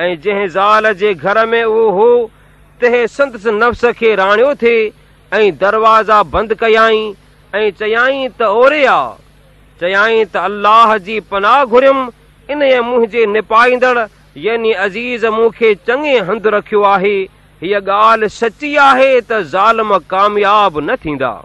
ऐं जंहिं ज़ाल जे घर में उहो हो ते संदसि नफ़्स खे राणियो थे ऐं दरवाज़ा बंदि कयाई ऐं चयाई त ओरे आ चयाई त अल्लाह जी पनाह घुरियुमि इन मुंहं जे निपाईंदड़ यनी अज़ीज़ मूं खे चङे हंधु रखियो आहे हीअ ॻाल्हि सची आहे त ज़ाल कामयाब न थींदा